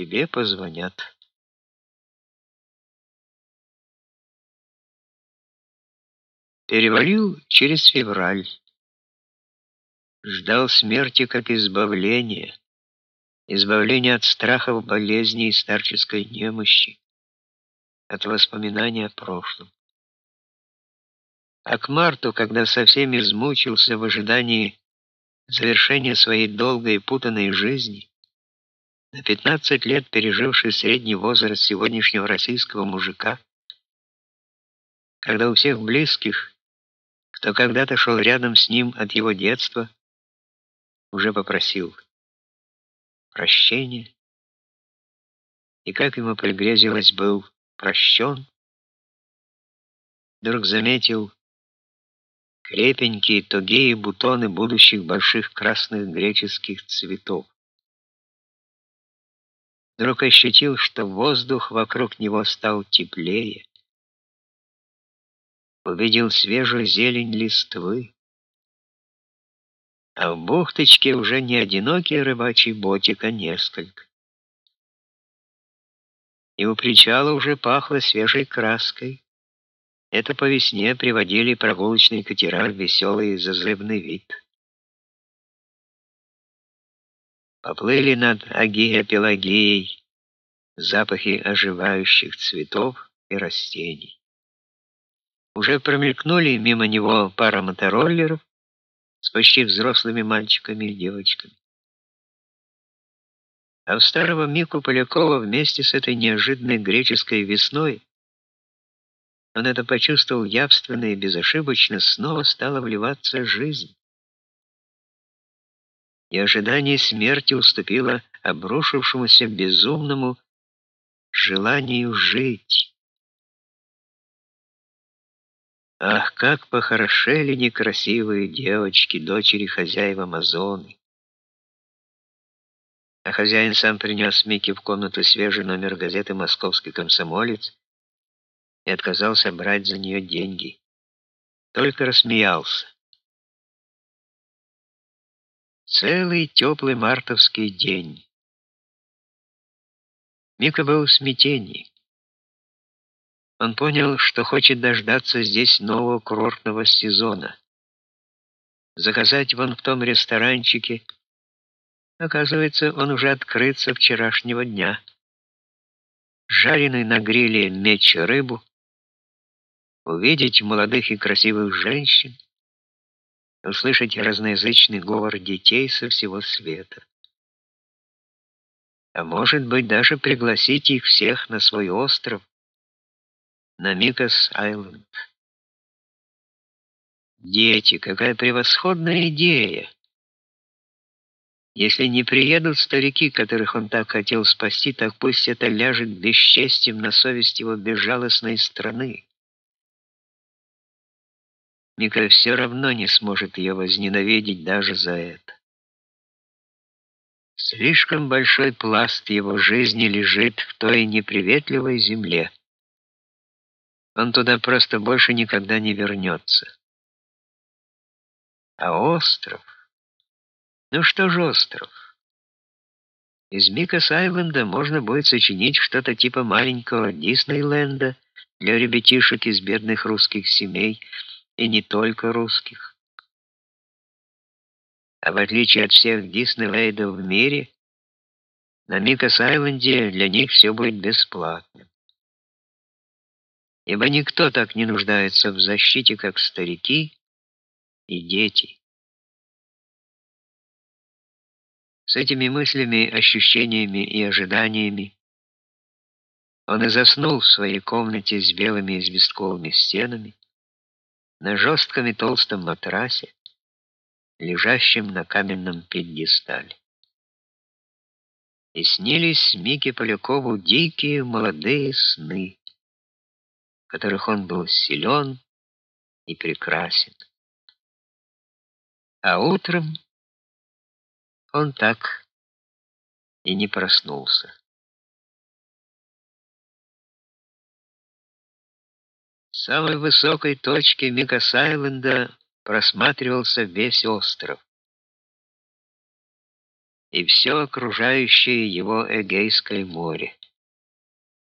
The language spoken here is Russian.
тебе позвонят. Перевалил через февраль. Ждал смерти как избавления, избавления от страхов болезни и старческой немощи, от воспоминания о прошлом. А к марту, когда совсем измучился в ожидании завершения своей долгой и путанной жизни, на 15 лет переживший средний возраст сегодняшнего российского мужика, когда у всех близких кто когда-то шел рядом с ним от его детства, уже попросил прощения, и как ему пригрезилось, был прощен, вдруг заметил крепенькие тугие бутоны будущих больших красных греческих цветов. Вдруг ощутил, что воздух вокруг него стал теплее, увидел свежую зелень листвы. А в бухточке уже не одинокий рыбачий ботик, а несколько. И у причала уже пахло свежей краской. Это по весне приводили прогулочные катера в веселый зазывный вид. Поплыли над Агия-Пелагеей запахи оживающих цветов и растений. Уже промелькнули мимо него пара мотороллеров с почти взрослыми мальчиками и девочками. А в старого Мику Полякова вместе с этой неожиданной греческой весной он это почувствовал явственно и безошибочно, снова стала вливаться жизнь. И ожидание смерти уступило обрушившемуся безумному желанию жить. Ах, как похорошели некрасивые девочки, дочери хозяев Амазоны. А хозяин сам принес Микки в комнату свежий номер газеты «Московский комсомолец» и отказался брать за нее деньги. Только рассмеялся. Целый теплый мартовский день. Мика был в смятении. Он понял, что хочет дождаться здесь нового курортного сезона. Заказать вон в том ресторанчике. Оказывается, он уже открыт со вчерашнего дня. Жареный на гриле меч рыбу, увидеть молодых и красивых женщин, услышать разноязычный говор детей со всего света. А может быть, даже пригласить их всех на свой остров, на Микас-Айленд. Дети, какая превосходная идея! Если не приедут старики, которых он так хотел спасти, так пусть это ляжет бесчестием на совесть его безжалостной страны. Мика все равно не сможет ее возненавидеть даже за это. Слишком большой пласт его жизни лежит в той неприветливой земле. Он туда просто больше никогда не вернется. А остров? Ну что же остров? Из Микас-Айленда можно будет сочинить что-то типа маленького Диснейленда для ребятишек из бедных русских семей, и не только русских. А в отличие от всех Диснейлендов в мире, на Микас-Айленде для них все будет бесплатным ибо никто так не нуждается в защите, как старики и дети. С этими мыслями, ощущениями и ожиданиями он и заснул в своей комнате с белыми известковыми стенами на жестком и толстом матрасе, лежащем на каменном пьедестале. И снились Мике Полякову дикие молодые сны которых он был силен и прекрасен. А утром он так и не проснулся. Самой высокой точки Микас-Айленда просматривался весь остров. и все окружающее его Эгейское море.